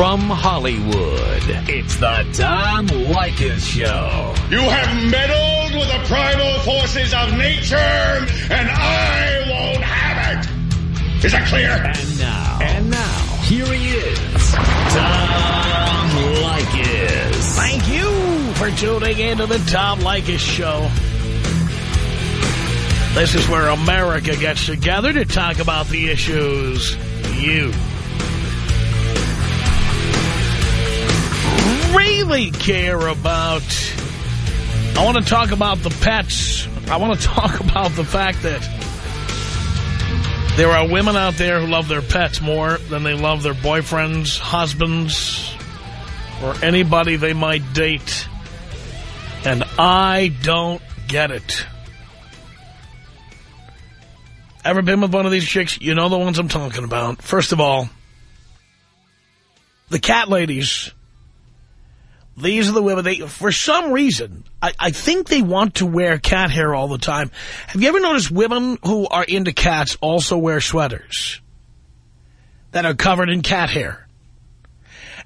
From Hollywood, it's the Tom Leykis Show. You have meddled with the primal forces of nature, and I won't have it. Is that clear? And now, and now, here he is, Tom Leykis. Thank you for tuning into the Tom Leykis Show. This is where America gets together to talk about the issues you really care about. I want to talk about the pets. I want to talk about the fact that there are women out there who love their pets more than they love their boyfriends, husbands, or anybody they might date. And I don't get it. Ever been with one of these chicks? You know the ones I'm talking about. First of all, the cat ladies. These are the women, they, for some reason, I, I think they want to wear cat hair all the time. Have you ever noticed women who are into cats also wear sweaters that are covered in cat hair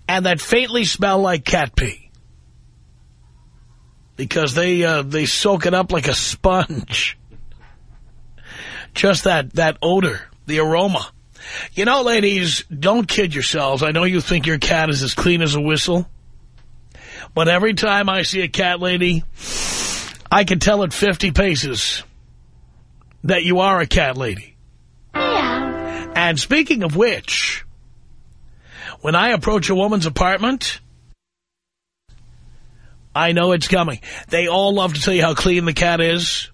and that faintly smell like cat pee? Because they, uh, they soak it up like a sponge. Just that, that odor, the aroma. You know, ladies, don't kid yourselves. I know you think your cat is as clean as a whistle. But every time I see a cat lady, I can tell at 50 paces that you are a cat lady. Yeah. And speaking of which, when I approach a woman's apartment, I know it's coming. They all love to tell you how clean the cat is.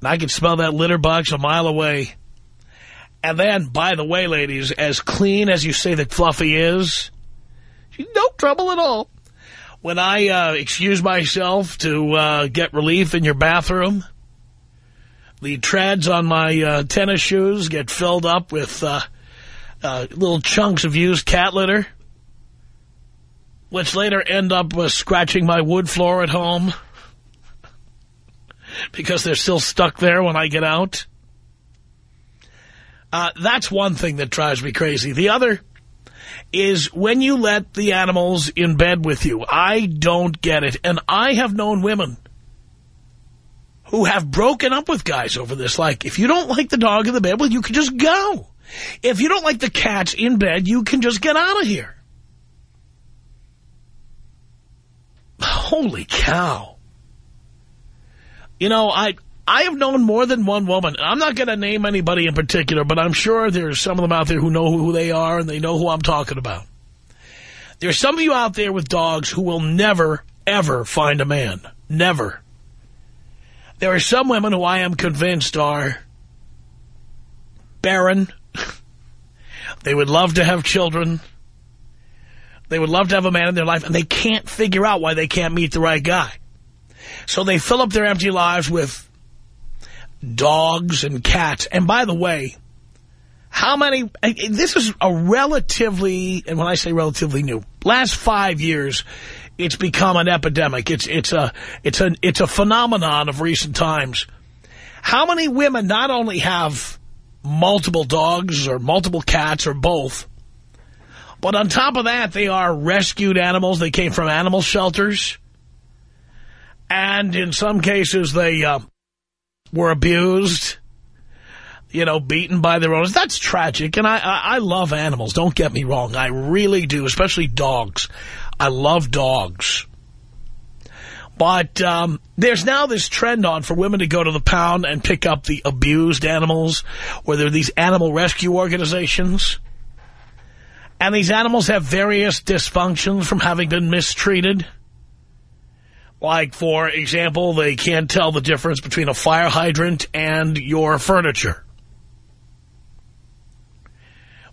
And I can smell that litter box a mile away. And then, by the way, ladies, as clean as you say that Fluffy is, she's no trouble at all. When I uh, excuse myself to uh, get relief in your bathroom, the treads on my uh, tennis shoes get filled up with uh, uh, little chunks of used cat litter, which later end up scratching my wood floor at home because they're still stuck there when I get out. Uh, that's one thing that drives me crazy. The other is when you let the animals in bed with you. I don't get it. And I have known women who have broken up with guys over this. Like, if you don't like the dog in the bed, well, you can just go. If you don't like the cats in bed, you can just get out of here. Holy cow. You know, I I have known more than one woman. I'm not going to name anybody in particular, but I'm sure there's some of them out there who know who they are and they know who I'm talking about. There's some of you out there with dogs who will never, ever find a man. Never. There are some women who I am convinced are barren. they would love to have children. They would love to have a man in their life, and they can't figure out why they can't meet the right guy. So they fill up their empty lives with dogs and cats. And by the way, how many, this is a relatively, and when I say relatively new, last five years, it's become an epidemic. It's, it's a, it's a, it's a phenomenon of recent times. How many women not only have multiple dogs or multiple cats or both, but on top of that, they are rescued animals. They came from animal shelters. And in some cases, they uh, were abused, you know, beaten by their owners. That's tragic. And I, I, I love animals. Don't get me wrong. I really do, especially dogs. I love dogs. But um, there's now this trend on for women to go to the pound and pick up the abused animals, where there are these animal rescue organizations. And these animals have various dysfunctions from having been mistreated. Like, for example, they can't tell the difference between a fire hydrant and your furniture.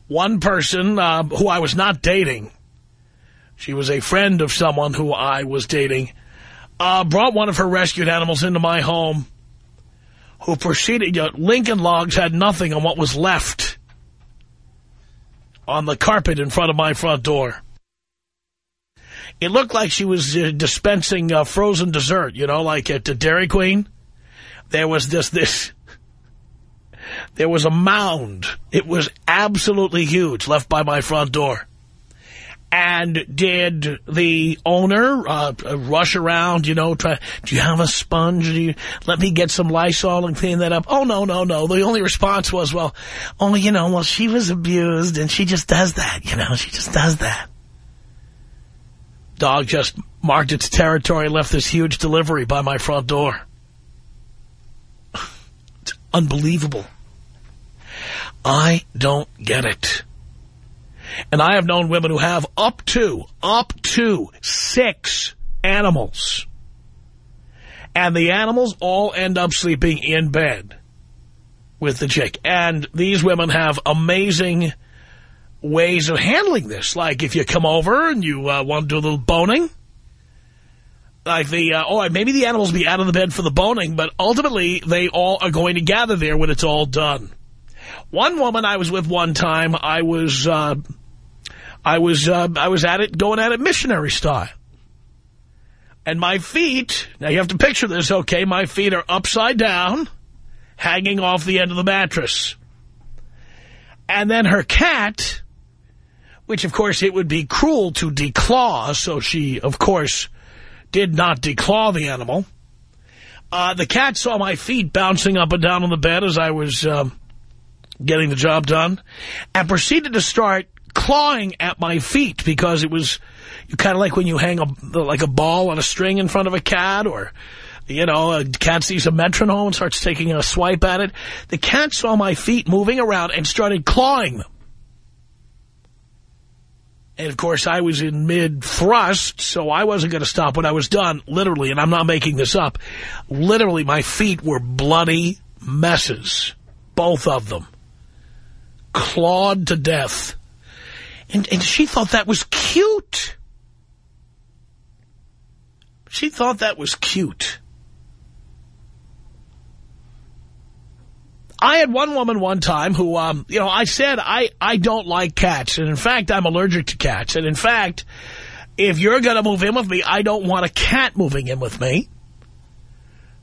One person uh, who I was not dating, she was a friend of someone who I was dating, uh, brought one of her rescued animals into my home who proceeded, know, Lincoln Logs had nothing on what was left on the carpet in front of my front door. It looked like she was uh, dispensing uh, frozen dessert, you know, like at the Dairy Queen. There was this, this, there was a mound. It was absolutely huge left by my front door. And did the owner uh, rush around, you know, try, do you have a sponge? Do you, let me get some Lysol and clean that up. Oh, no, no, no. The only response was, well, oh, you know, well, she was abused and she just does that, you know, she just does that. Dog just marked its territory, left this huge delivery by my front door. It's unbelievable. I don't get it. And I have known women who have up to, up to six animals. And the animals all end up sleeping in bed with the chick. And these women have amazing ways of handling this. Like if you come over and you uh, want to do a little boning, like the, uh, oh, maybe the animals be out of the bed for the boning, but ultimately they all are going to gather there when it's all done. One woman I was with one time, I was, uh, I was, uh, I was at it, going at it missionary style. And my feet, now you have to picture this, okay? My feet are upside down, hanging off the end of the mattress. And then her cat, which of course it would be cruel to declaw, so she, of course, did not declaw the animal. Uh, the cat saw my feet bouncing up and down on the bed as I was um, getting the job done, and proceeded to start clawing at my feet because it was you kind of like when you hang a like a ball on a string in front of a cat or you know, a cat sees a metronome and starts taking a swipe at it. The cat saw my feet moving around and started clawing them. And, of course, I was in mid-thrust, so I wasn't going to stop when I was done, literally, and I'm not making this up. Literally, my feet were bloody messes, both of them, clawed to death. And, and she thought that was cute. She thought that was cute. I had one woman one time who, um, you know, I said I, I don't like cats. And, in fact, I'm allergic to cats. And, in fact, if you're going to move in with me, I don't want a cat moving in with me.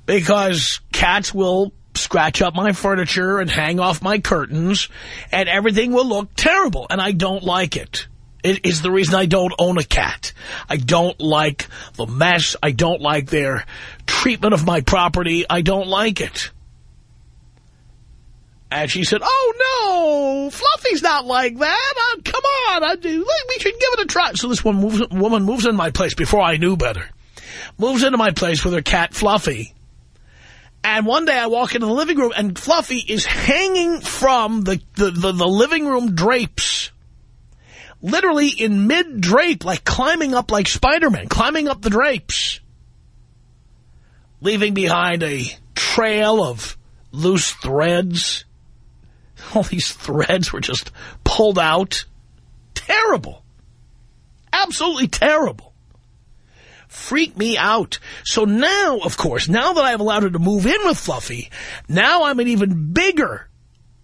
Because cats will scratch up my furniture and hang off my curtains. And everything will look terrible. And I don't like it. It is the reason I don't own a cat. I don't like the mess. I don't like their treatment of my property. I don't like it. And she said, oh, no, Fluffy's not like that. Uh, come on, I do. we should give it a try. So this one moves, woman moves into my place before I knew better. Moves into my place with her cat, Fluffy. And one day I walk into the living room, and Fluffy is hanging from the, the, the, the living room drapes. Literally in mid-drape, like climbing up like Spider-Man, climbing up the drapes. Leaving behind a trail of loose threads all these threads were just pulled out. Terrible. Absolutely terrible. Freak me out. So now, of course, now that I've allowed her to move in with Fluffy, now I'm an even bigger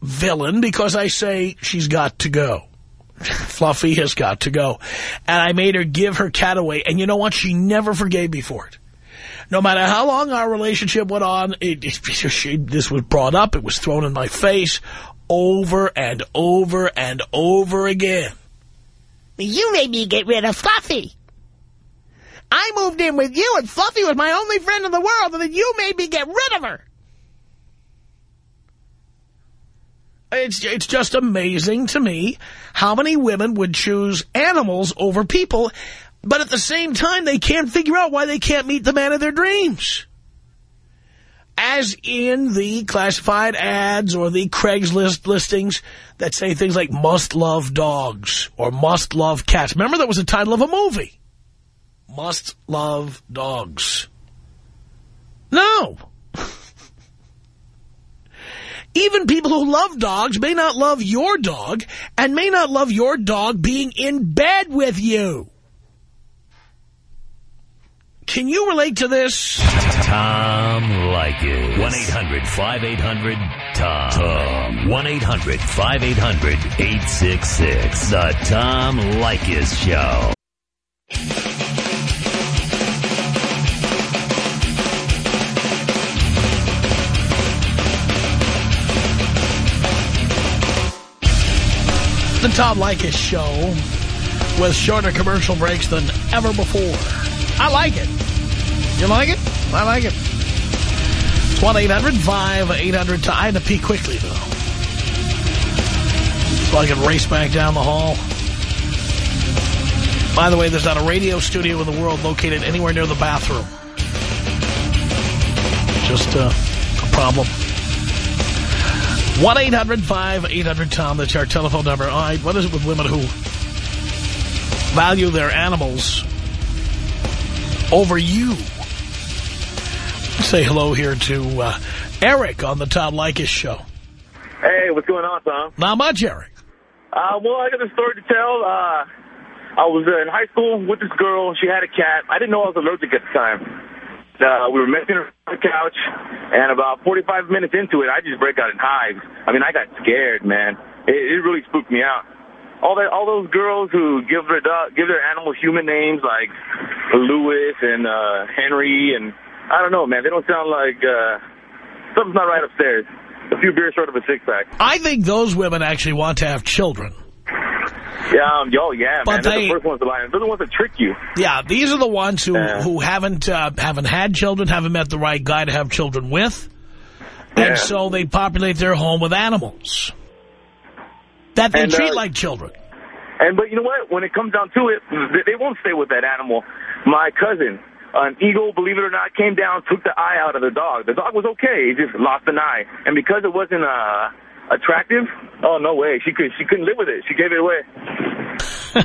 villain because I say she's got to go. Fluffy has got to go. And I made her give her cat away. And you know what? She never forgave me for it. No matter how long our relationship went on, it, it, she, this was brought up. It was thrown in my face over and over and over again. You made me get rid of Fluffy. I moved in with you, and Fluffy was my only friend in the world, and then you made me get rid of her. It's, it's just amazing to me how many women would choose animals over people, but at the same time, they can't figure out why they can't meet the man of their dreams as in the classified ads or the Craigslist listings that say things like must love dogs or must love cats. Remember that was the title of a movie. Must love dogs. No. Even people who love dogs may not love your dog and may not love your dog being in bed with you. Can you relate to this? Tom Leykis. 1-800-5800-TOM. Tom. 1-800-5800-866. The Tom Leykis Show. The Tom Leykis Show. with shorter commercial breaks than ever before. I like it. You like it? I like it. It's 1-800-5800. I had to pee quickly, though. So I can race back down the hall. By the way, there's not a radio studio in the world located anywhere near the bathroom. Just uh, a problem. 1-800-5800-TOM. That's our telephone number. All right, what is it with women who value their animals over you? Say hello here to uh, Eric on the Tom Leykis show. Hey, what's going on, Tom? Not much, Eric. Uh, well, I got a story to tell. Uh, I was uh, in high school with this girl. She had a cat. I didn't know I was allergic at the time. Uh, we were messing around on the couch, and about 45 minutes into it, I just break out in hives. I mean, I got scared, man. It, it really spooked me out. All that, all those girls who give their dog, give their animals human names like Lewis and uh, Henry, and I don't know, man. They don't sound like uh, something's not right upstairs. A few beers short of a six pack. I think those women actually want to have children. Yeah, um, yo, yeah, But man. They're they- the first ones to lie. They're the ones that trick you. Yeah, these are the ones who Yeah. who haven't uh, haven't had children, haven't met the right guy to have children with, and Yeah. so they populate their home with animals that they And, treat uh, like children. And but you know what? When it comes down to it, they- they won't stay with that animal. My cousin, an eagle, believe it or not, came down, took the eye out of the dog. The dog was okay; he just lost an eye, and because it wasn't uh, attractive, oh no way, she could she couldn't live with it. She gave it away.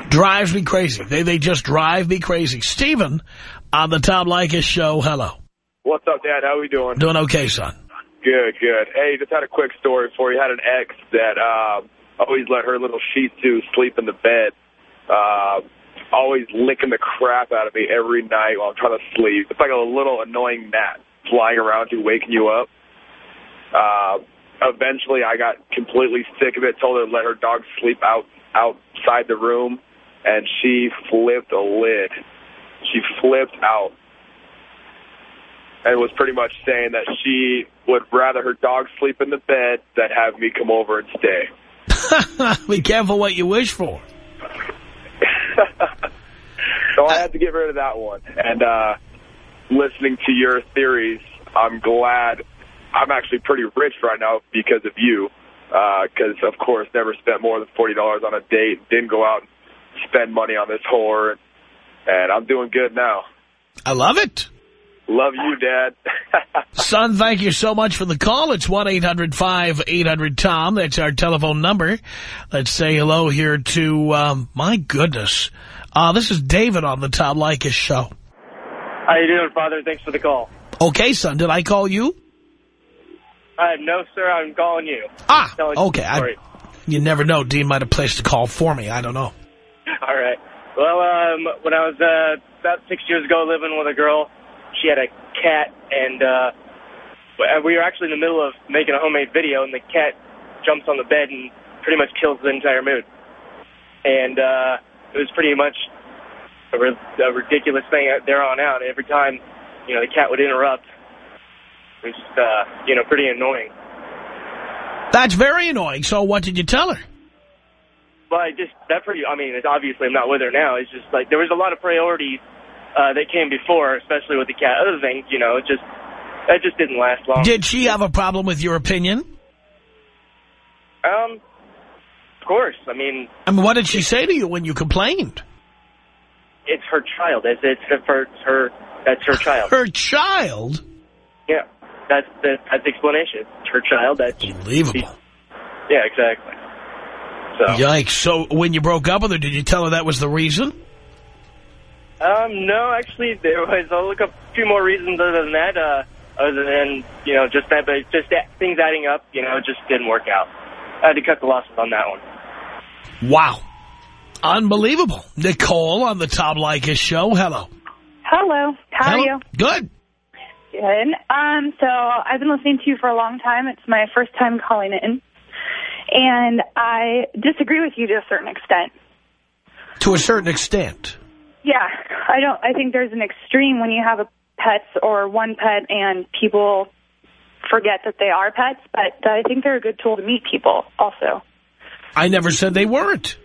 drives me crazy. They they just drive me crazy. Stephen on the Tom Leykis show. Hello, What's up, Dad? How are we doing? doing okay, son? Good, good. Hey, just had a quick story for you. Had an ex that uh, always let her little Shih Tzu sleep in the bed. Uh, always licking the crap out of me every night while I'm trying to sleep. It's like a little annoying gnat flying around you, waking you up. Uh, eventually, I got completely sick of it. Told her to let her dog sleep out outside the room, and she flipped a lid. She flipped out and was pretty much saying that she would rather her dog sleep in the bed than have me come over and stay. Be careful what you wish for. so I had to get rid of that one. And uh, listening to your theories, I'm glad I'm actually pretty rich right now because of you. Because, of course, never spent more than $40 on a date. Didn't go out and spend money on this whore. And I'm doing good now. I love it. Love you, Dad. Son, thank you so much for the call. It's 1-800-5800-TOM. That's our telephone number. Let's say hello here to, um, my goodness. Uh, this is David on the Tom Leykis show. How you doing, Father? Thanks for the call. Okay, son, did I call you? Uh, no, sir, I'm calling you. Ah, Telling you okay. I, you never know. Dean might have placed a call for me. I don't know. All right. Well, um, when I was uh, about six years ago living with a girl, she had a cat, and uh, we were actually in the middle of making a homemade video, and the cat jumps on the bed and pretty much kills the entire mood. And uh, it was pretty much a, ri- a ridiculous thing there on out. Every time, you know, the cat would interrupt. It was just, uh, you know, pretty annoying. That's very annoying. So what did you tell her? But I just that pretty. I mean, it's obviously I'm not with her now. It's just like there was a lot of priorities uh, that came before, especially with the cat. Other things, you know, it just that just didn't last long. Did she have a problem with your opinion? um, of course. I mean, I mean, what did she say to you when you complained? it's her child. It's it's her, her that's her child. Her child? Yeah, that's the that's the explanation. It's her child. That's Unbelievable. yeah, exactly. So Yikes. So when you broke up with her, did you tell her that was the reason? Um, no, actually, there was I'll look up a few more reasons other than that. Uh, other than you know, just that, but just that, things adding up. You know, it just didn't work out. I had to cut the losses on that one. Wow. Unbelievable. Nicole on the Tom Leykis show. Hello. Hello. How Hello. are you? Good. Good. Um, so I've been listening to you for a long time. It's my first time calling in. And I disagree with you to a certain extent. To a certain extent. Yeah, I don't. I think there's an extreme when you have a pets or one pet and people forget that they are pets. But I think they're a good tool to meet people also. I never said they weren't.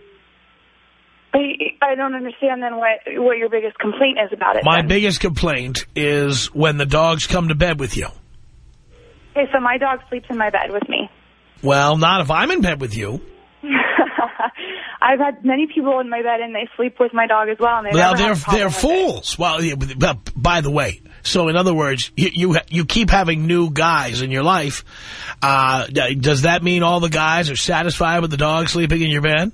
I, I don't understand then what what your biggest complaint is about it. My then. biggest complaint is when the dogs come to bed with you. Okay, so my dog sleeps in my bed with me. Well, not if I'm in bed with you. I've had many people in my bed and they sleep with my dog as well. And they Well, they're they're fools. Well, yeah, but- but by the way, so in other words, you you, you keep having new guys in your life. Uh, does that mean all the guys are satisfied with the dog sleeping in your bed?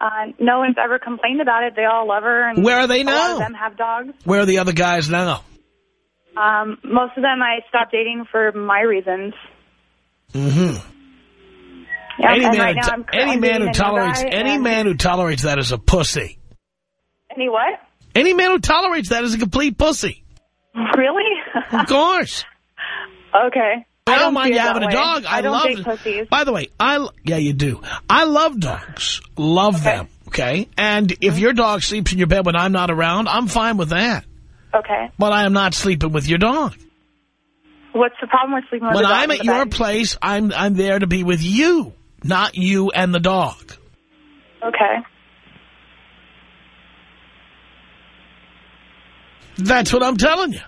Uh, no one's ever complained about it. They all love her. And Where are they now? of them have dogs. Where are the other guys now? Um, most of them I stopped dating for my reasons. Mm-hmm. Yeah, any man, right who any man who tolerates any man who tolerates that is a pussy. Any what? Any man who tolerates that is a complete pussy. Really? Of course. okay. I don't, don't mind you having a dog. I, I love pussies. By the way, I yeah you do. I love dogs. Love them. Okay, and if mm-hmm. your dog sleeps in your bed when I'm not around, I'm fine with that. Okay. But I am not sleeping with your dog. What's the problem with sleeping with When a dog I'm at your bed? place, I'm I'm there to be with you, not you and the dog. Okay. That's what I'm telling you.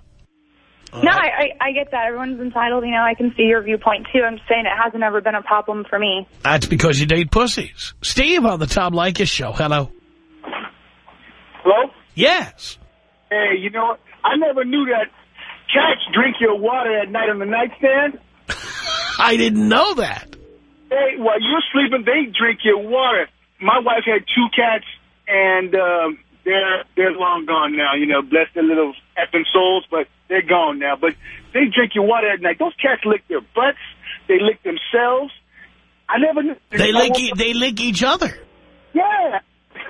No, I, I I get that. Everyone's entitled. You know, I can see your viewpoint too. I'm saying it hasn't ever been a problem for me. That's because you date pussies. Steve on the Tom Leykis show. Hello. Hello? Yes. Hey, you know what? I never knew that cats drink your water at night on the nightstand. I didn't know that. Hey, while you're sleeping, they drink your water. My wife had two cats, and um, they're they're long gone now. You know, bless their little effing souls, but they're gone now. But they drink your water at night. Those cats lick their butts. They lick themselves. I never knew. They I lick e they lick each other. Yeah.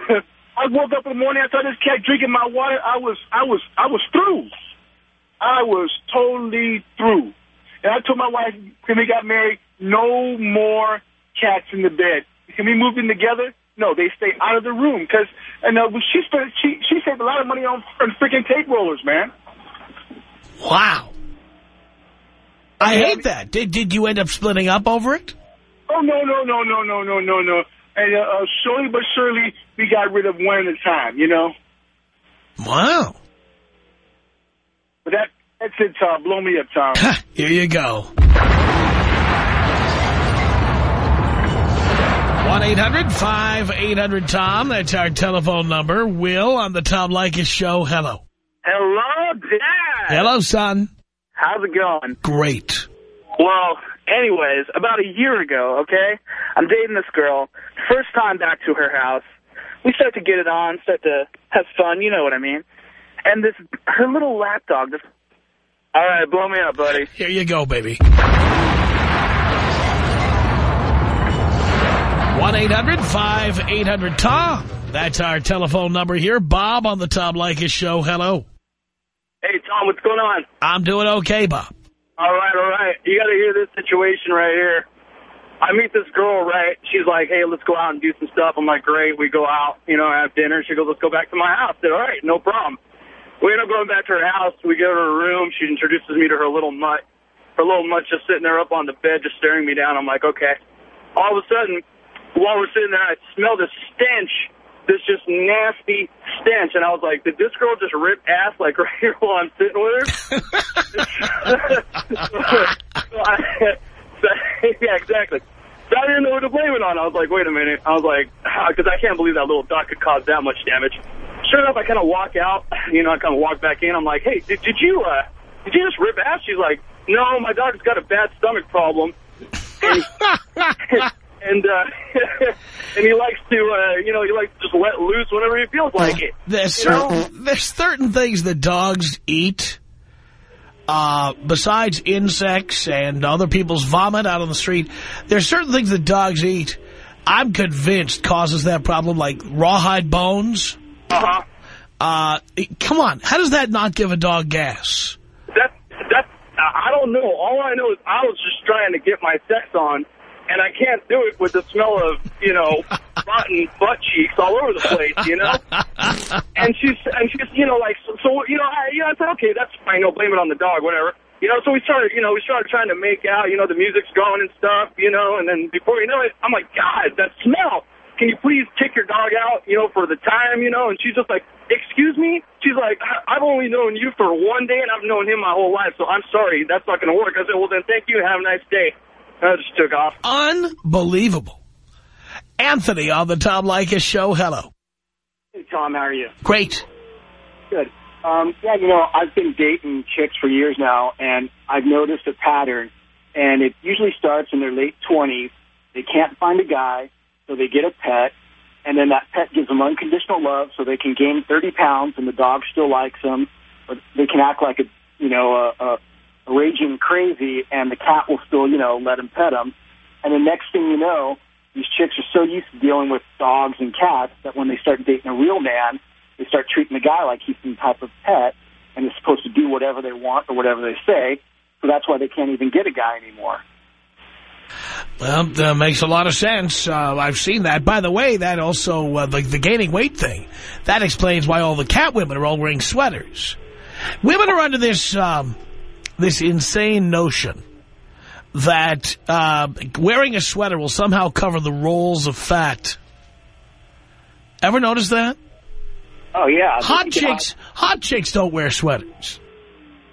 I woke up in the morning. I saw this cat drinking my water. I was, I was, I was through. I was totally through. And I told my wife when we got married, no more cats in the bed. Can we move in together? No, they stay out of the room because and uh, she spent she she saved a lot of money on, on freaking tape rollers, man. Wow. I hate that. Did did you end up splitting up over it? Oh no no no no no no no no. And uh, uh, slowly but surely we got rid of one at a time. You know. Wow. But that that's it, Tom. Blow me up, Tom. Here you go. 1-800-5800-TOM. That's our telephone number. Will on the Tom Leykis show. Hello. Hello, Dad. Hello, son. How's it going? Great. Well, anyways, about a year ago, okay, I'm dating this girl. First time back to her house. We start to get it on, start to have fun, you know what I mean. And this, her little lap dog just, all right, blow me up, buddy. Here you go, baby. 1-800-5800-TOM. That's our telephone number here. Bob on the Tom Leykis show. Hello. Hey, Tom, what's going on? I'm doing okay, Bob. All right, all right. You got to hear this situation right here. I meet this girl, right? She's like, hey, let's go out and do some stuff. I'm like, great. We go out, you know, have dinner. She goes, let's go back to my house. I said, all right, no problem. We end up going back to her house. We go to her room. She introduces me to her little mutt. Her little mutt just sitting there up on the bed, just staring me down. I'm like, okay. All of a sudden, while we're sitting there, I smell this stench, this just nasty stench. And I was like, did this girl just rip ass like right here while I'm sitting with her? so I, so, yeah, exactly. So I didn't know who to blame it on. I was like, wait a minute. I was like, because I can't believe that little dot could cause that much damage. Sure enough, I kind of walk out. You know, I kind of walk back in. I'm like, hey, did, did you uh, did you just rip ass? She's like, no, my dog's got a bad stomach problem. And, and uh, and he likes to, uh, you know, he likes to just let loose whenever he feels like it. There's certain, there's certain things that dogs eat, uh, besides insects and other people's vomit out on the street. There's certain things that dogs eat I'm convinced causes that problem, like rawhide bones. Uh-huh. Uh, come on, how does that not give a dog gas? That that I don't know. All I know is I was just trying to get my sex on, and I can't do it with the smell of you know rotten butt cheeks all over the place. You know. and she's and she's you know like so, so you know I you know I said okay that's fine. No blame it on the dog whatever. You know, so we started, you know, we started trying to make out, you know, the music's going and stuff, you know, and then before you know it, I'm like, God, that smell. Can you please kick your dog out, you know, for the time, you know? And she's just like, excuse me? She's like, I've only known you for one day, and I've known him my whole life, so I'm sorry. That's not going to work. I said, well, then thank you have a nice day. I just took off. Unbelievable. Anthony on the Tom Leykis show. Hello. Hey, Tom, how are you? Great. Good. Um, yeah, you know, I've been dating chicks for years now, and I've noticed a pattern, and it usually starts in their late 20s. They can't find a guy, so they get a pet, and then that pet gives them unconditional love, so they can gain 30 pounds, and the dog still likes them, but they can act like a, you know, a, a raging crazy, and the cat will still, you know, let them pet them. And the next thing you know, these chicks are so used to dealing with dogs and cats that when they start dating a real man, they start treating the guy like he's some type of pet and is supposed to do whatever they want or whatever they say. So that's why they can't even get a guy anymore. Well, that makes a lot of sense. Uh, I've seen that. By the way, that also, uh, the, the gaining weight thing, that explains why all the cat women are all wearing sweaters. Women are under this, um, this insane notion that uh, wearing a sweater will somehow cover the rolls of fat. Ever notice that? Oh, yeah. Hot chicks, hot chicks don't wear sweaters.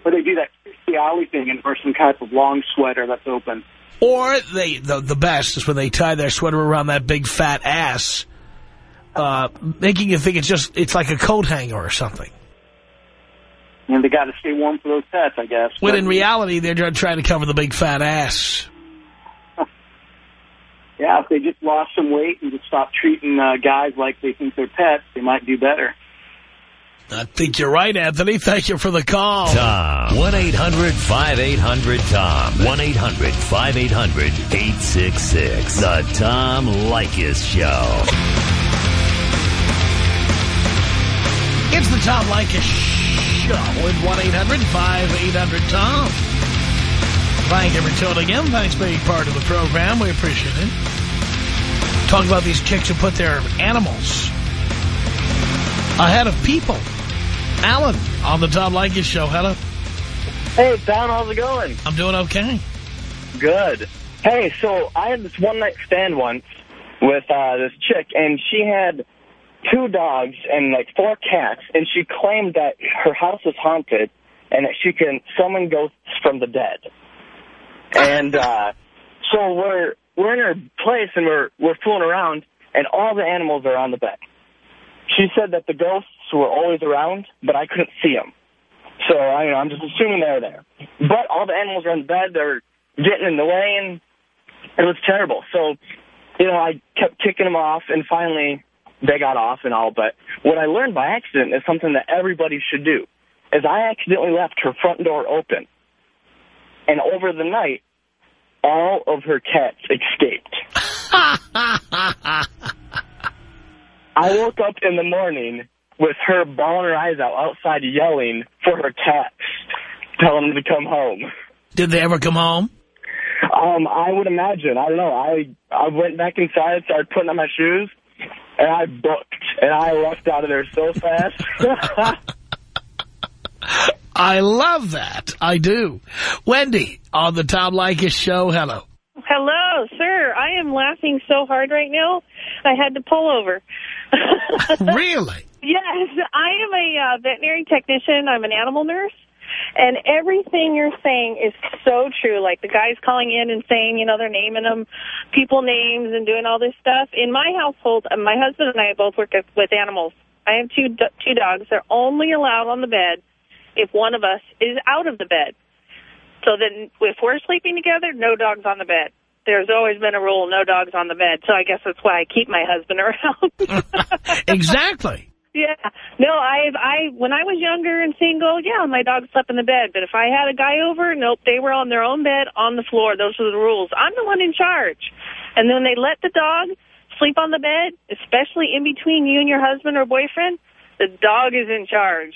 Or they do that Kirstie Alley thing and wear some type of long sweater that's open. Or they the, the best is when they tie their sweater around that big fat ass, uh, making you think it's just it's like a coat hanger or something. And they got to stay warm for those pets, I guess. When But- in reality, they're just trying to cover the big fat ass. Yeah, if they just lost some weight and just stopped treating uh, guys like they think they're pets, they might do better. I think you're right, Anthony. Thank you for the call. Tom. 1-800-5800-TOM. 1-800-5800-866. The Tom Leykis Show. It's the Tom Leykis Show at 1-800-5800-TOM. Thank you for tuning in. Thanks for being part of the program. We appreciate it. Talk about these chicks who put their animals ahead of people. Alan on the Tom Leykis Show. Hello. Hey, Tom, how's it going? I'm doing okay. Good. Hey, so I had this one night stand once with uh, this chick, and she had two dogs and like four cats, and she claimed that her house was haunted and that she can summon ghosts from the dead. And uh, so we're we're in her place and we're we're fooling around, and all the animals are on the bed. She said that the ghosts were always around, but I couldn't see them. So I, you know, I'm just assuming they're there. But all the animals are on the bed. They're getting in the way, and it was terrible. So, you know, I kept kicking them off, and finally they got off and all. But what I learned by accident is something that everybody should do. Is I accidentally left her front door open, and over the night, all of her cats escaped. I woke up in the morning with her bawling her eyes out outside yelling for her cats, telling them to come home. Did they ever come home? Um, I would imagine. I don't know. I I went back inside, started putting on my shoes, and I booked, and I left out of there so fast. I love that. I do. Wendy on the Tom Leykis Show. Hello. Hello, sir. I am laughing so hard right now, I had to pull over. really? Yes, I am a uh, veterinary technician. I'm an animal nurse. And everything you're saying is so true. Like the guys calling in and saying, you know, they're naming them people names and doing all this stuff. In my household, uh, my husband and I both work with- animals. I have two two dogs. They're only allowed on the bed if one of us is out of the bed. So then if we're sleeping together, no dogs on the bed. There's always been a rule, no dogs on the bed. So I guess that's why I keep my husband around. exactly. Yeah. No, I've, I when I was younger and single, yeah, my dog slept in the bed. But if I had a guy over, nope, they were on their own bed on the floor. Those were the rules. I'm the one in charge. And then they let the dog sleep on the bed, especially in between you and your husband or boyfriend, the dog is in charge.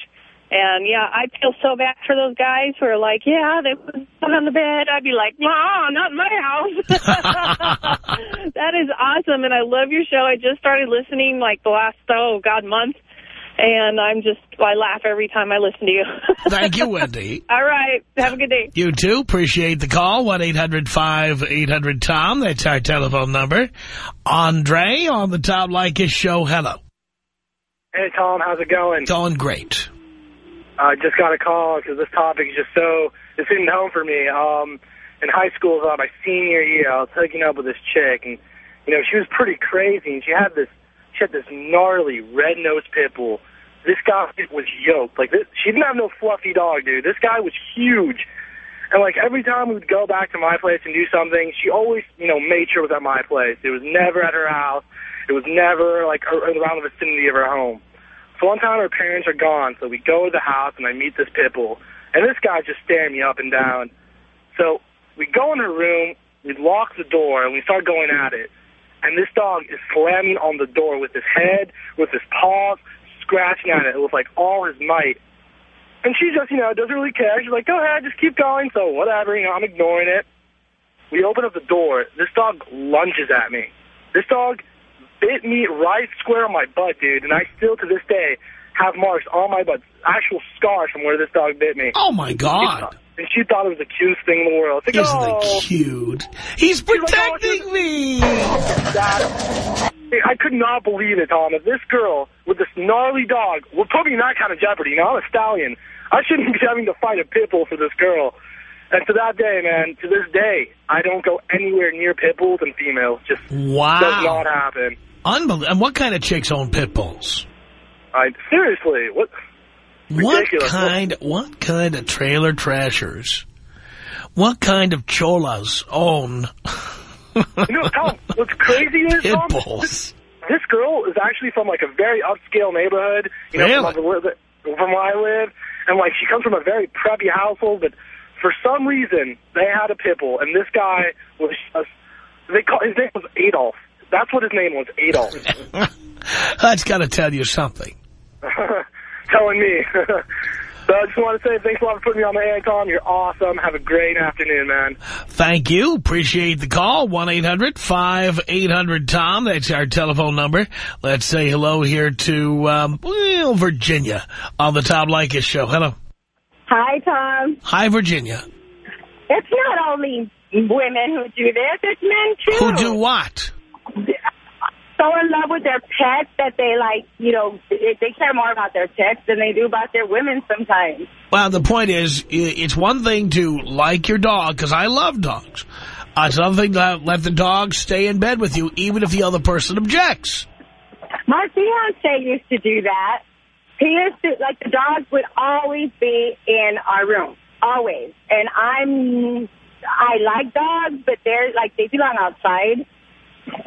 And yeah, I feel so bad for those guys who are like, yeah, they put on the bed. I'd be like, nah, not in my house. that is awesome. And I love your show. I just started listening like the last, oh God, month. And I'm just, I laugh every time I listen to you. Thank you, Wendy. All right. Have a good day. You too. Appreciate the call. 1-800-5800-TOM. That's our telephone number. Andre on the Tom Leykis show. Hello. Hey, Tom, how's it going? Going great. I uh, just got a call because this topic is just so, it's hitting home for me. Um, in high school, uh, my senior year, I was hooking up with this chick, and, you know, she was pretty crazy, and she had this, had this gnarly red-nosed pit bull. This guy was yoked. Like, this, she didn't have no fluffy dog, dude. This guy was huge. And, like, every time we would go back to my place and do something, she always, you know, made sure it was at my place. It was never at her house. It was never, like, around the vicinity of her home. So one time her parents are gone, so we go to the house, and I meet this pit bull. And this guy just staring me up and down. So we go in her room, we lock the door, and we start going at it. And this dog is slamming on the door with his head, with his paws, scratching at it with, like, all his might. And she just, you know, doesn't really care. She's like, go ahead, just keep going. So whatever, you know, I'm ignoring it. We open up the door. This dog lunges at me. This dog bit me right square on my butt, dude. And I still, to this day, have marks on my butt, actual scars from where this dog bit me. Oh, my God. And she thought it was the cutest thing in the world. Like, Isn't oh. it cute? He's protecting like, oh, me. That, I could not believe it, Tom. If this girl with this gnarly dog would put me in that kind of jeopardy. Now, I'm a stallion. I shouldn't be having to fight a pit bull for this girl. And to that day, man, to this day, I don't go anywhere near pit bulls and females. Just Wow. does not happen. Unbelievable. And what kind of chicks own pit bulls? I seriously, what? What kind, what kind of trailer trashers? What kind of cholas own You know, Tom, what's crazy is, um, Tom, this, this girl is actually from like a very upscale neighborhood. You know, Really? from, where from where I live, and like she comes from a very preppy household, but for some reason they had a pit bull, and this guy was just, they call his name was Adolf. That's what his name was, Adolf. That's got to tell you something. Telling me. so I just want to say thanks a lot for putting me on the air, Tom. You're awesome. Have a great afternoon, man. Thank you. Appreciate the call. 1-800-5800-TOM. That's our telephone number. Let's say hello here to, um, well, Virginia on the Tom Leykis show. Hello. Hi, Tom. Hi, Virginia. It's not only women who do this, it's men, too. Who do what? So in love with their pets that they, like, you know, they care more about their pets than they do about their women sometimes. Well, the point is, it's one thing to like your dog, because I love dogs. Uh, it's another thing to let the dog stay in bed with you, even if the other person objects. My fiance used to do that. He used to, like, the dogs would always be in our room. Always. And I'm, I like dogs, but they're, like, they belong outside,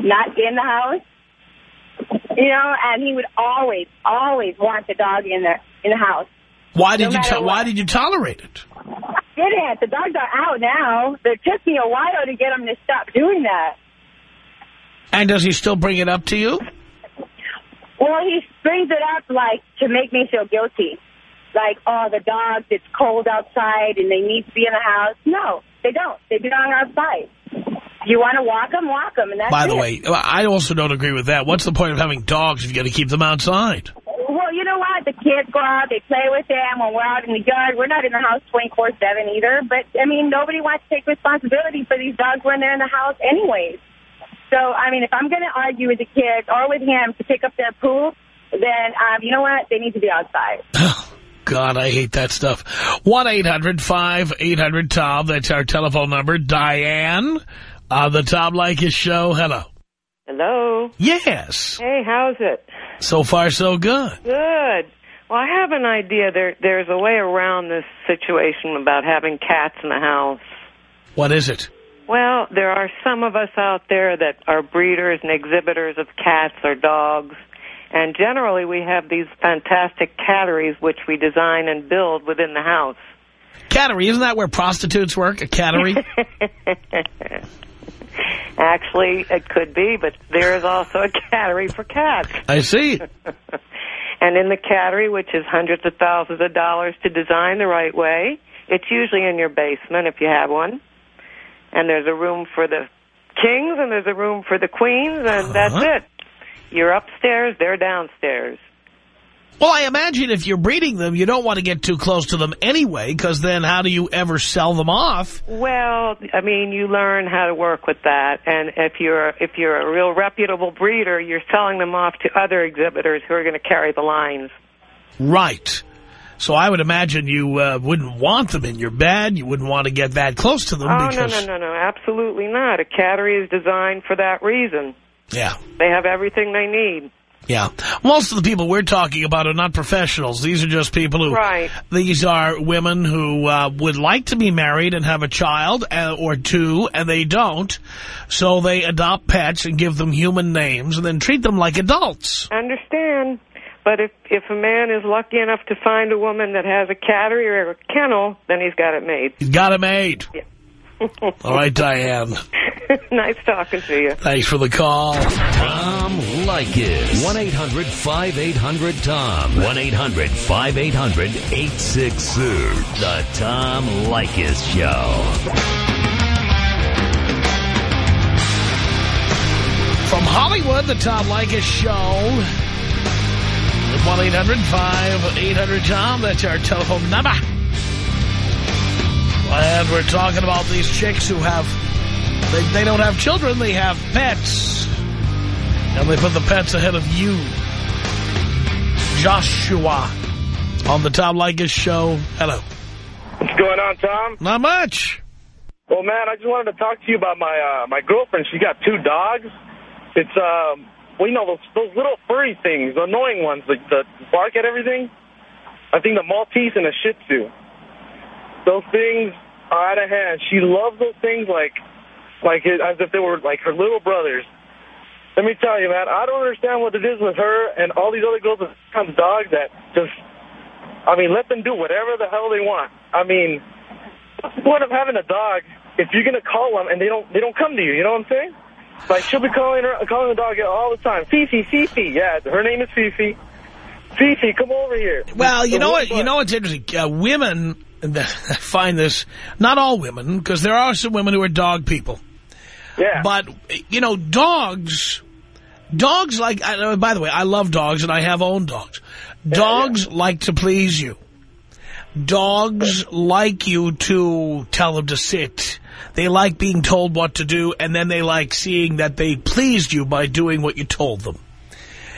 not in the house. You know, and he would always, always want the dog in the, in the house. Why did No you Why did you tolerate it? I Did it. The dogs are out now. It took me a while to get him to stop doing that. And does he still bring it up to you? Well, he brings it up, like, to make me feel guilty. Like, oh, the dogs, it's cold outside and they need to be in the house. No, they don't. They belong outside. You want to walk them, walk them, and that's By the it. way, I also don't agree with that. What's the point of having dogs if you got to keep them outside? Well, you know what? The kids go out, they play with them. When we're out in the yard, we're not in the house 24-7 either. But, I mean, nobody wants to take responsibility for these dogs when they're in the house anyways. So, I mean, if I'm going to argue with the kids or with him to pick up their poop, then, um, you know what? They need to be outside. God, I hate that stuff. 1-800-5800-TOM. That's our telephone number. Diane on the Tom Leykis show. Hello. Hello. Yes. Hey, how's it? So far, so good. Good. Well, I have an idea. There, there's a way around this situation about having cats in the house. What is it? Well, there are some of us out there that are breeders and exhibitors of cats or dogs. And generally, we have these fantastic catteries which we design and build within the house. Cattery, isn't that where prostitutes work? A cattery? Actually, it could be, but there is also a cattery for cats. I see. And in the cattery, which is hundreds of thousands of dollars to design the right way, it's usually in your basement if you have one. And there's a room for the kings and there's a room for the queens, and that's uh-huh. it. You're upstairs, they're downstairs. Well, I imagine if you're breeding them, you don't want to get too close to them anyway, because then how do you ever sell them off? Well, I mean, you learn how to work with that, and if you're if you're a real reputable breeder, you're selling them off to other exhibitors who are going to carry the lines. Right. So I would imagine you uh, wouldn't want them in your bed. You wouldn't want to get that close to them. Oh because, no, no, no, no, absolutely not. A cattery is designed for that reason. Yeah. They have everything they need. Yeah. Most of the people we're talking about are not professionals. These are just people who... Right. These are women who uh, would like to be married and have a child uh, or two, and they don't. So they adopt pets and give them human names and then treat them like adults. I understand. But if if a man is lucky enough to find a woman that has a cattery or a kennel, then he's got it made. He's got it made. Yeah. All right, Diane. nice talking to you. Thanks for the call. Tom Leykis. 1-800-5800-TOM. 1-800-5800-866. The Tom Leykis Show. From Hollywood, the Tom Leykis Show. 1-800-5800-TOM. That's our telephone number. And we're talking about these chicks who have, they, they don't have children, they have pets. And they put the pets ahead of you. Joshua on the Tom Leykis Show. Hello. What's going on, Tom? Not much. Well, man, I just wanted to talk to you about my uh, my girlfriend. She's got two dogs. It's, um, well, you know, those, those little furry things, the annoying ones, like the bark at everything. I think the Maltese and a Shih Tzu. Those things out of hand. She loves those things like, like it, as if they were like her little brothers. Let me tell you, man, I don't understand what it is with her and all these other girls that come dogs that just, I mean, let them do whatever the hell they want. I mean, what's the point of having a dog if you're gonna call them and they don't they don't come to you? You know what I'm saying? Like she'll be calling her calling the dog all the time. Fifi, Fifi, yeah, her name is Fifi. Fifi, come over here. Well, you The know what? little You know what's interesting? Uh, women I find this. Not all women, because there are some women who are dog people. Yeah. But you know, dogs. Dogs like. I, uh, by the way, I love dogs, and I have owned dogs. Dogs like to please you. Dogs like you to tell them to sit. They like being told what to do, and then they like seeing that they pleased you by doing what you told them.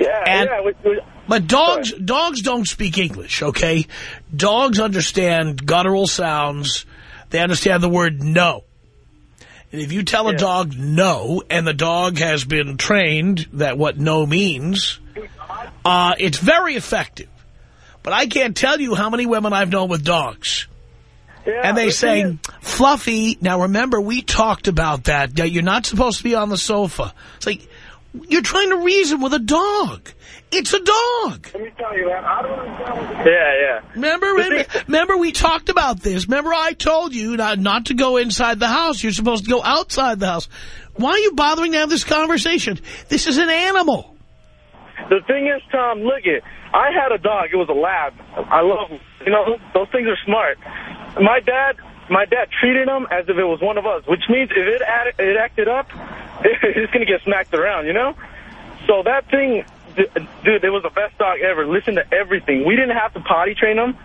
Yeah, And- yeah. But dogs dogs don't speak English, okay? Dogs understand guttural sounds. They understand the word no. And if you tell a dog no, and the dog has been trained that what no means, uh, it's very effective. But I can't tell you how many women I've known with dogs. and they say, Fluffy, now remember, we talked about that. that You're not supposed to be on the sofa. It's like, you're trying to reason with a dog. It's a dog. Let me tell you, man, I don't understand what Yeah, yeah. Remember, remember, remember we talked about this. Remember I told you not, not to go inside the house. You're supposed to go outside the house. Why are you bothering to have this conversation? This is an animal. The thing is, Tom, look it. I had a dog. It was a lab. I love, you know, those things are smart. My dad, my dad treated him as if it was one of us, which means if it act, it acted up, it's gonna get smacked around, you know. So that thing, dude, it was the best dog ever. Listen to everything. We didn't have to potty train him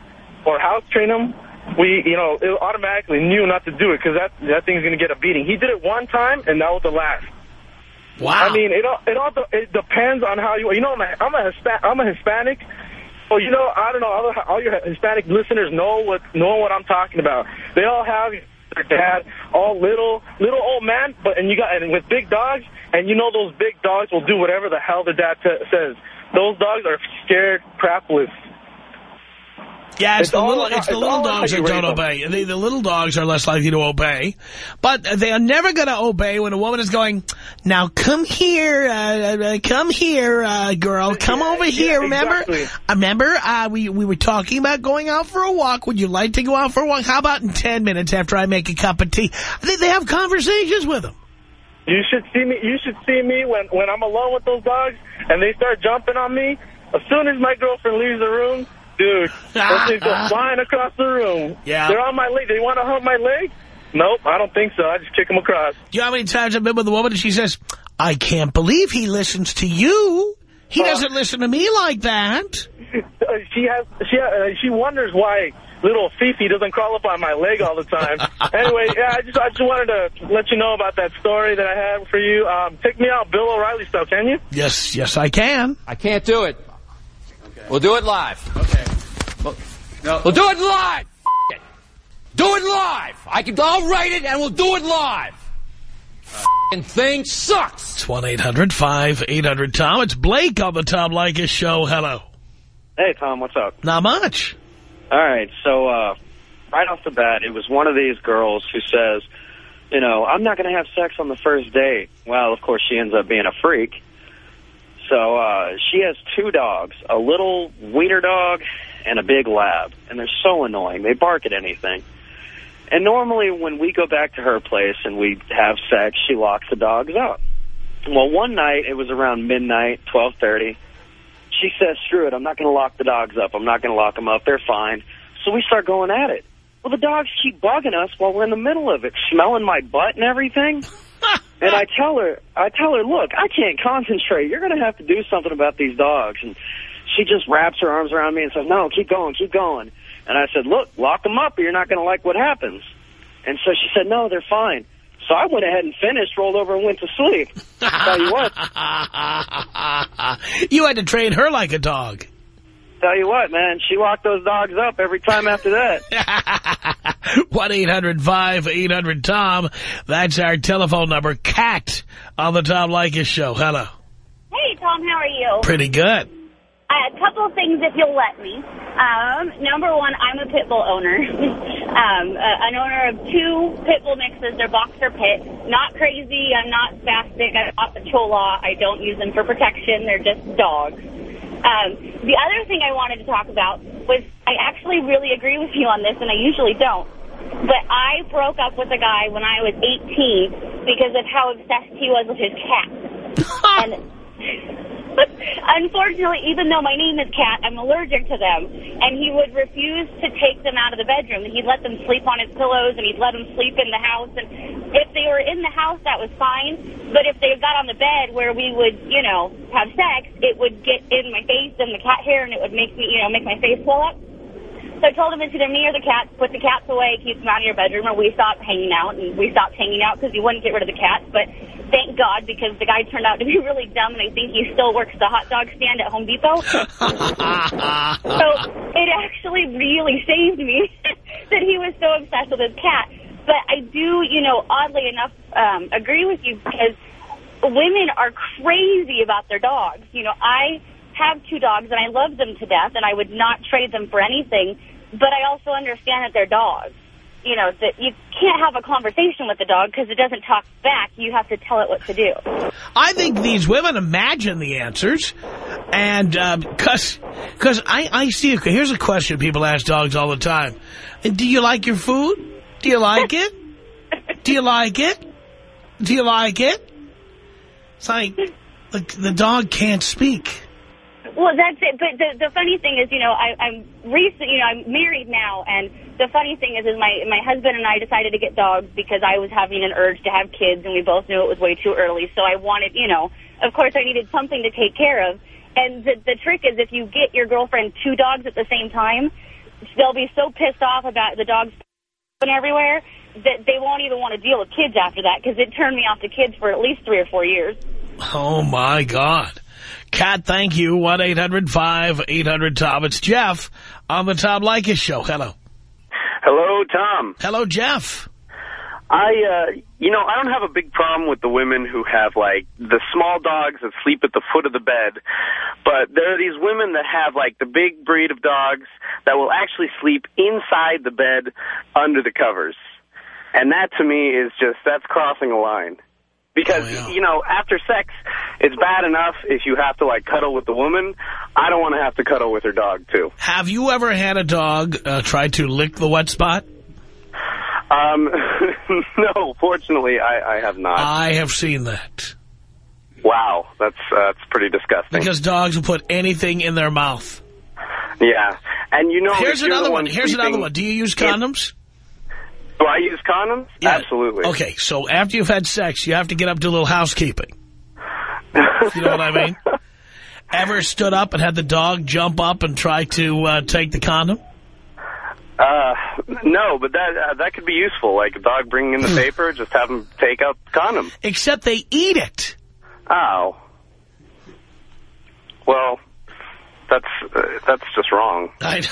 or house train him. We, you know, it automatically knew not to do it because that that thing's gonna get a beating. He did it one time, and that was the last. Wow. I mean, it all it all it depends on how you. You know, I'm a I'm a, Hispa I'm a Hispanic. So you know, I don't know. All, all your Hispanic listeners know what know what I'm talking about. They all have their dad, all little little old man, but and you got and with big dogs, and you know those big dogs will do whatever the hell their dad says. Those dogs are scared crapless. Yeah, it's, It's the little it's the it's little dogs that don't obey. The, the little dogs are less likely to obey, but they are never going to obey when a woman is going. Now come here, uh, uh, come here, uh, girl, come over here. Remember, exactly. Uh, remember, uh, we we were talking about going out for a walk. Would you like to go out for a walk? How about in ten minutes after I make a cup of tea? They, they have conversations with them. You should see me. You should see me when when I'm alone with those dogs and they start jumping on me. As soon as my girlfriend leaves the room, dude, those things go flying across the room. Yeah. they're on my leg. They want to hump my leg? Nope, I don't think so. I just kick them across. Do you know how many times I've been with a woman and she says, I can't believe he listens to you. He doesn't listen to me like that. Uh, she has she uh, she wonders why little Fifi doesn't crawl up on my leg all the time. anyway, yeah, I just I just wanted to let you know about that story that I had for you. Um, pick me out Bill O'Reilly style, can you? Yes, yes, I can. I can't do it. We'll do it live. Okay. We'll, we'll do it live. F- it. Do it live. I can. I'll write it and we'll do it live. F***ing thing sucks. It's 1-800-5800-TOM. It's Blake on the Tom Leykis Show. Hello. Hey, Tom, what's up? Not much. All right, so uh, right off the bat, it was one of these girls who says, you know, I'm not going to have sex on the first date. Well, of course, she ends up being a freak. So uh, she has two dogs, a little wiener dog and a big lab, and they're so annoying. They bark at anything. And normally when we go back to her place and we have sex, she locks the dogs up. Well, one night, it was around midnight, 1230, she says, screw it, I'm not going to lock the dogs up. I'm not going to lock them up. They're fine. So we start going at it. Well, the dogs keep bugging us while we're in the middle of it, smelling my butt and everything. and I tell her, I tell her, look, I can't concentrate. You're going to have to do something about these dogs. And she just wraps her arms around me and says, no, keep going, keep going. And I said, look, lock them up or you're not going to like what happens. And so she said, no, they're fine. So I went ahead and finished, rolled over, and went to sleep. Tell you what. you had to train her like a dog. Tell you what, man, she locked those dogs up every time after that. 1-800-5800-TOM. That's our telephone number. Cat on the Tom Leykis Show. Hello. Hey, Tom, how are you? Pretty good. Uh, a couple of things, if you'll let me. Um, number one, I'm a pit bull owner. um, uh, an owner of two pit bull mixes. They're boxer pit. Not crazy. I'm not spastic. I'm not the chola. I don't use them for protection. They're just dogs. Um, the other thing I wanted to talk about was I actually really agree with you on this, and I usually don't. But I broke up with a guy when I was 18 because of how obsessed he was with his cat. and unfortunately, even though my name is Cat, I'm allergic to them. And he would refuse to take them out of the bedroom. He'd let them sleep on his pillows, and he'd let them sleep in the house. And if they were in the house, that was fine. But if they got on the bed where we would, you know, have sex, it would get in my face and the cat hair, and it would make me, you know, make my face swell up. So I told him it's either me or the cats. Put the cats away, keep them out of your bedroom, or we stopped hanging out. And we stopped hanging out because he wouldn't get rid of the cats. But thank God, because the guy turned out to be really dumb, and I think he still works the hot dog stand at Home Depot. so it actually really saved me that he was so obsessed with his cat. But I do, you know, oddly enough, um, agree with you because women are crazy about their dogs. You know, I have two dogs, and I love them to death, and I would not trade them for anything. But I also understand that they're dogs. You know, that you can't have a conversation with the dog because it doesn't talk back. You have to tell it what to do. I think these women imagine the answers. And because um, cause I, I see, here's a question people ask dogs all the time. Do you like your food? Do you like it? Do you like it? Do you like it? It's like, the, the dog can't speak. Well, that's it. But the the funny thing is, you know, I, I'm recent. You know, I'm married now, and the funny thing is, is my my husband and I decided to get dogs because I was having an urge to have kids, and we both knew it was way too early. So I wanted, you know, of course, I needed something to take care of. And the the trick is, if you get your girlfriend two dogs at the same time, they'll be so pissed off about the dogs and everywhere that they won't even want to deal with kids after that because it turned me off to kids for at least three or four years. Oh, my God. Kat, thank you. 1-800-5800-TOM. It's Jeff on the Tom Leykis Show. Hello. Hello, Tom. Hello, Jeff. I, uh, you know, I don't have a big problem with the women who have, like, the small dogs that sleep at the foot of the bed. But there are these women that have, like, the big breed of dogs that will actually sleep inside the bed under the covers. And that, to me, is just, that's crossing a line. Because, oh, yeah. you know, after sex, it's bad enough if you have to, like, cuddle with the woman. I don't want to have to cuddle with her dog, too. Have you ever had a dog uh, try to lick the wet spot? Um, no, fortunately, I, I have not. I have seen that. Wow, that's uh, that's pretty disgusting. Because dogs will put anything in their mouth. Yeah, and you know... Here's another one. one Here's another one. Do you use condoms? Do I use condoms? Yeah. Absolutely. Okay, so after you've had sex, you have to get up to a little housekeeping. you know what I mean? Ever stood up and had the dog jump up and try to uh, take the condom? Uh, no, but that uh, that could be useful. Like a dog bringing in the paper, just have them take out the condom. Except they eat it. Oh. Well, that's uh, that's just wrong. I,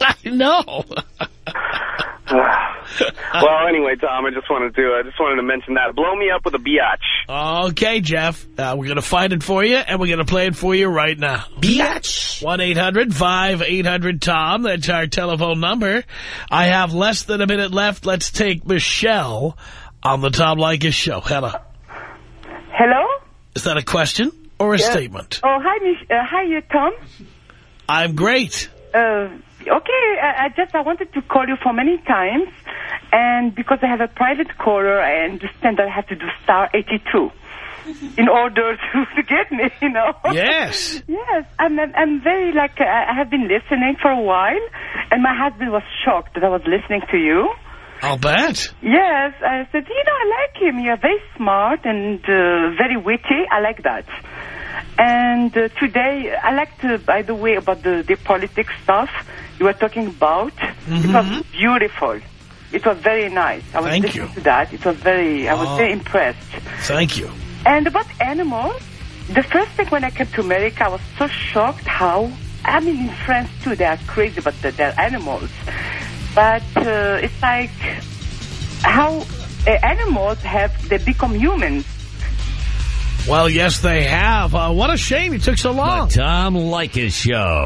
I know. well, anyway, Tom, I just wanted to I just wanted to mention that. Blow me up with a biatch. Okay, Jeff. Uh, we're going to find it for you, and we're going to play it for you right now. Biatch. 1-800-5800-TOM. That's our telephone number. I have less than a minute left. Let's take Michelle on the Tom Leykis show. Hello. Hello? Is that a question or a Yeah. statement? Oh, hi, Mich- uh, hi, Tom. I'm great. Uh, okay, I, I just I wanted to call you for many times, and because I have a private caller, I understand that I have to do star 82 in order to, to get me, you know. Yes. yes, I'm, I'm, I'm very like uh, I have been listening for a while, and my husband was shocked that I was listening to you. I'll bet. Yes, I said, you know, I like him. You're very smart and uh, very witty. I like that. And uh, today, I liked, uh, by the way, about the, the politics stuff you were talking about. It was beautiful. It was very nice. I was Thank listening to that. It was very, I was Oh. very impressed. Thank you. And about animals, the first thing when I came to America, I was so shocked how, I mean, in France too, they are crazy about the, their animals. But uh, it's like how uh, animals have, they become humans. Well, yes, they have. Uh, what a shame it took so long. The Tom Leykis Show.